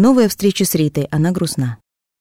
Новая встреча с Ритой, она грустна.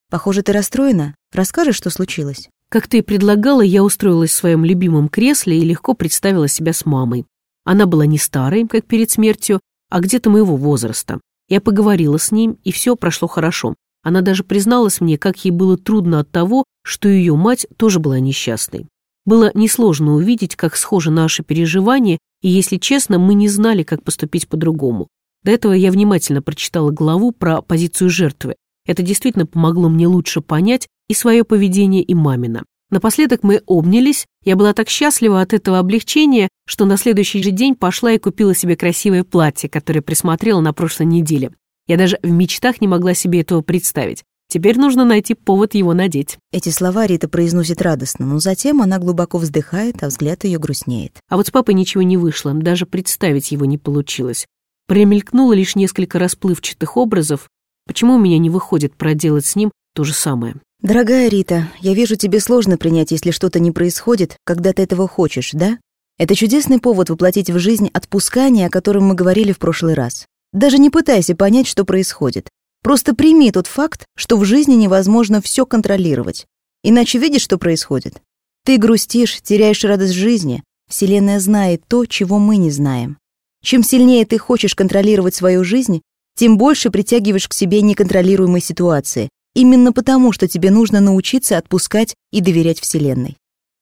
Похоже, ты расстроена? Расскажешь, что случилось? Как ты и предлагала, я устроилась в своем любимом кресле и легко представила себя с мамой. Она была не старой, как перед смертью, а где-то моего возраста. Я поговорила с ним, и все прошло хорошо. Она даже призналась мне, как ей было трудно от того, что ее мать тоже была несчастной. Было несложно увидеть, как схожи наши переживания, и, если честно, мы не знали, как поступить по-другому. До этого я внимательно прочитала главу про позицию жертвы. Это действительно помогло мне лучше понять и свое поведение, и мамина. Напоследок мы обнялись, я была так счастлива от этого облегчения, что на следующий же день пошла и купила себе красивое платье, которое присмотрела на прошлой неделе. Я даже в мечтах не могла себе этого представить. Теперь нужно найти повод его надеть. Эти слова Рита произносит радостно, но затем она глубоко вздыхает, а взгляд ее грустнеет. А вот с папой ничего не вышло, даже представить его не получилось. Промелькнуло лишь несколько расплывчатых образов. Почему у меня не выходит проделать с ним то же самое? Дорогая Рита, я вижу, тебе сложно принять, если что-то не происходит, когда ты этого хочешь, да? Это чудесный повод воплотить в жизнь отпускание, о котором мы говорили в прошлый раз. Даже не пытайся понять, что происходит. Просто прими тот факт, что в жизни невозможно все контролировать. Иначе видишь, что происходит? Ты грустишь, теряешь радость жизни. Вселенная знает то, чего мы не знаем. Чем сильнее ты хочешь контролировать свою жизнь, тем больше притягиваешь к себе неконтролируемые ситуации, именно потому, что тебе нужно научиться отпускать и доверять Вселенной.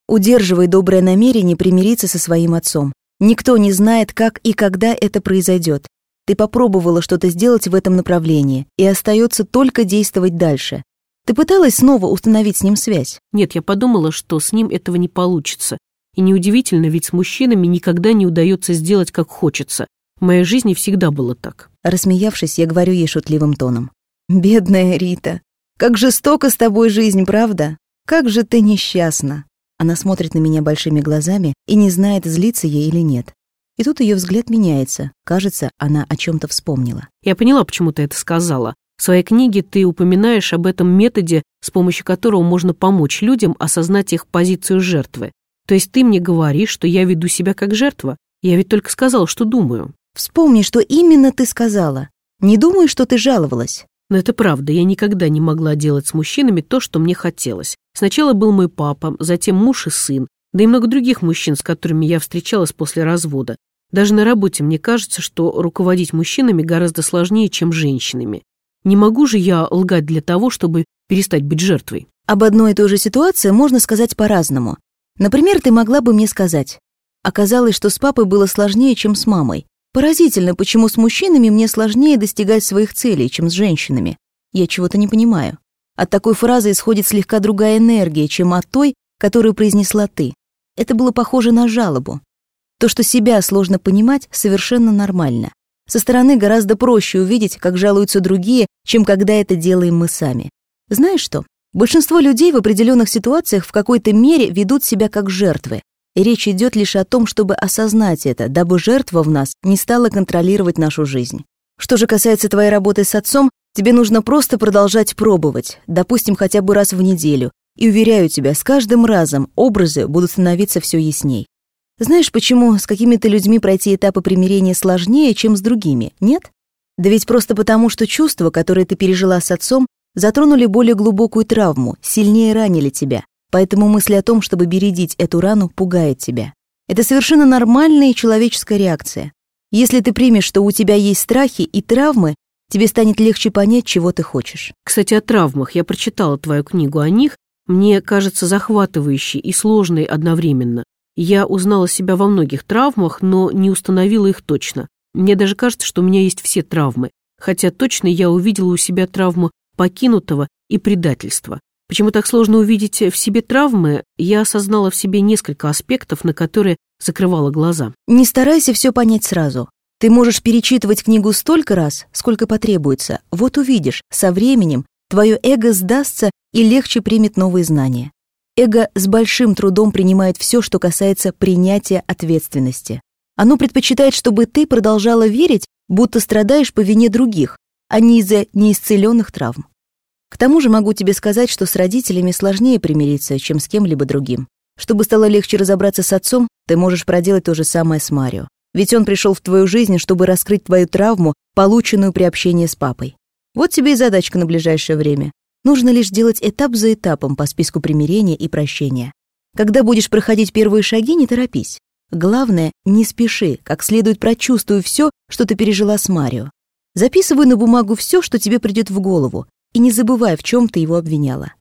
Удерживай доброе намерение примириться со своим отцом. Никто не знает, как и когда это произойдет. Ты попробовала что-то сделать в этом направлении, и остается только действовать дальше. Ты пыталась снова установить с ним связь? Нет, я подумала, что с ним этого не получится. И неудивительно, ведь с мужчинами никогда не удается сделать, как хочется. В моей жизни всегда было так. Рассмеявшись, я говорю ей шутливым тоном. «Бедная Рита, как жестока с тобой жизнь, правда? Как же ты несчастна!» Она смотрит на меня большими глазами и не знает, злиться ей или нет. И тут ее взгляд меняется. Кажется, она о чем то вспомнила. Я поняла, почему ты это сказала. В своей книге ты упоминаешь об этом методе, с помощью которого можно помочь людям осознать их позицию жертвы. То есть ты мне говоришь, что я веду себя как жертва? Я ведь только сказала, что думаю. Вспомни, что именно ты сказала. Не думай, что ты жаловалась. Но это правда, я никогда не могла делать с мужчинами то, что мне хотелось. Сначала был мой папа, затем муж и сын, да и много других мужчин, с которыми я встречалась после развода. Даже на работе мне кажется, что руководить мужчинами гораздо сложнее, чем женщинами. Не могу же я лгать для того, чтобы перестать быть жертвой. Об одной и той же ситуации можно сказать по-разному. Например, ты могла бы мне сказать, оказалось, что с папой было сложнее, чем с мамой. Поразительно, почему с мужчинами мне сложнее достигать своих целей, чем с женщинами. Я чего-то не понимаю. От такой фразы исходит слегка другая энергия, чем от той, которую произнесла ты. Это было похоже на жалобу. То, что себя сложно понимать, совершенно нормально. Со стороны гораздо проще увидеть, как жалуются другие, чем когда это делаем мы сами. Знаешь что? Большинство людей в определенных ситуациях в какой-то мере ведут себя как жертвы. И речь идет лишь о том, чтобы осознать это, дабы жертва в нас не стала контролировать нашу жизнь. Что же касается твоей работы с отцом, тебе нужно просто продолжать пробовать, допустим, хотя бы раз в неделю, и уверяю тебя, с каждым разом образы будут становиться все ясней. Знаешь, почему с какими-то людьми пройти этапы примирения сложнее, чем с другими, нет? Да ведь просто потому, что чувства, которые ты пережила с отцом, затронули более глубокую травму, сильнее ранили тебя. Поэтому мысль о том, чтобы бередить эту рану, пугает тебя. Это совершенно нормальная человеческая реакция. Если ты примешь, что у тебя есть страхи и травмы, тебе станет легче понять, чего ты хочешь. Кстати, о травмах. Я прочитала твою книгу о них мне кажется захватывающей и сложной одновременно. Я узнала себя во многих травмах, но не установила их точно. Мне даже кажется, что у меня есть все травмы, хотя точно я увидела у себя травму покинутого и предательства. Почему так сложно увидеть в себе травмы, я осознала в себе несколько аспектов, на которые закрывала глаза. Не старайся все понять сразу. Ты можешь перечитывать книгу столько раз, сколько потребуется. Вот увидишь, со временем твое эго сдастся и легче примет новые знания. Эго с большим трудом принимает все, что касается принятия ответственности. Оно предпочитает, чтобы ты продолжала верить, будто страдаешь по вине других, а не из-за неисцеленных травм. К тому же могу тебе сказать, что с родителями сложнее примириться, чем с кем-либо другим. Чтобы стало легче разобраться с отцом, ты можешь проделать то же самое с Марио. Ведь он пришел в твою жизнь, чтобы раскрыть твою травму, полученную при общении с папой. Вот тебе и задачка на ближайшее время. Нужно лишь делать этап за этапом по списку примирения и прощения. Когда будешь проходить первые шаги, не торопись. Главное, не спеши, как следует прочувствуй все, что ты пережила с Марио. Записывай на бумагу все, что тебе придет в голову, и не забывай, в чем ты его обвиняла.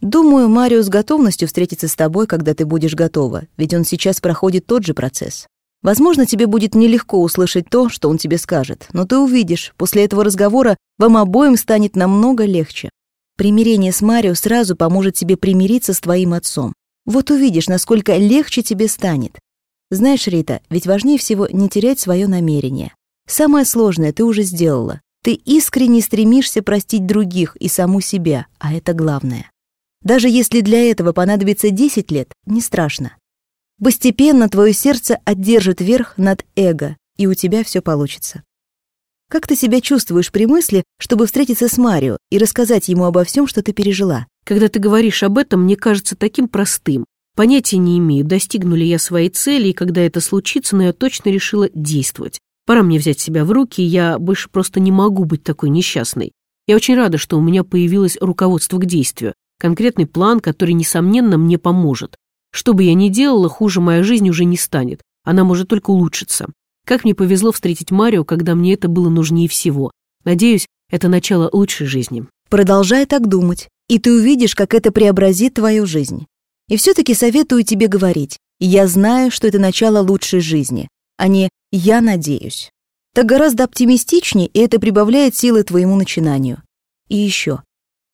Думаю, Марио с готовностью встретится с тобой, когда ты будешь готова, ведь он сейчас проходит тот же процесс. Возможно, тебе будет нелегко услышать то, что он тебе скажет, но ты увидишь, после этого разговора вам обоим станет намного легче. Примирение с Марио сразу поможет тебе примириться с твоим отцом. Вот увидишь, насколько легче тебе станет. Знаешь, Рита, ведь важнее всего не терять свое намерение. Самое сложное ты уже сделала. Ты искренне стремишься простить других и саму себя, а это главное. Даже если для этого понадобится 10 лет, не страшно. Постепенно твое сердце одержит верх над эго, и у тебя все получится. Как ты себя чувствуешь при мысли, чтобы встретиться с Марио и рассказать ему обо всем, что ты пережила? Когда ты говоришь об этом, мне кажется таким простым. Понятия не имею, достигну ли я своей цели, и когда это случится, но я точно решила действовать. Пора мне взять себя в руки, я больше просто не могу быть такой несчастной. Я очень рада, что у меня появилось руководство к действию, конкретный план, который, несомненно, мне поможет. Что бы я ни делала, хуже моя жизнь уже не станет. Она может только улучшиться. Как мне повезло встретить Марио, когда мне это было нужнее всего. Надеюсь, это начало лучшей жизни. Продолжай так думать, и ты увидишь, как это преобразит твою жизнь. И все-таки советую тебе говорить «Я знаю, что это начало лучшей жизни», а не «Я надеюсь». Так гораздо оптимистичнее, и это прибавляет силы твоему начинанию. И еще.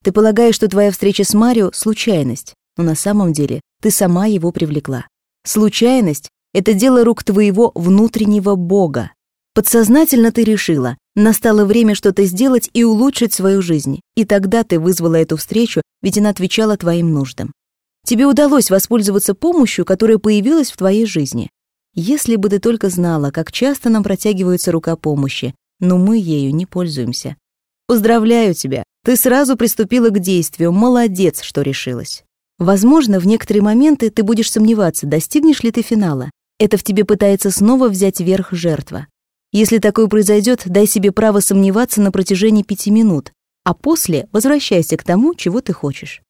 Ты полагаешь, что твоя встреча с Марио — случайность, но на самом деле ты сама его привлекла. Случайность — это дело рук твоего внутреннего бога. Подсознательно ты решила, настало время что-то сделать и улучшить свою жизнь, и тогда ты вызвала эту встречу, ведь она отвечала твоим нуждам. Тебе удалось воспользоваться помощью, которая появилась в твоей жизни. Если бы ты только знала, как часто нам протягивается рука помощи, но мы ею не пользуемся. Поздравляю тебя, ты сразу приступила к действию, молодец, что решилась. Возможно, в некоторые моменты ты будешь сомневаться, достигнешь ли ты финала. Это в тебе пытается снова взять верх жертва. Если такое произойдет, дай себе право сомневаться на протяжении пяти минут, а после возвращайся к тому, чего ты хочешь.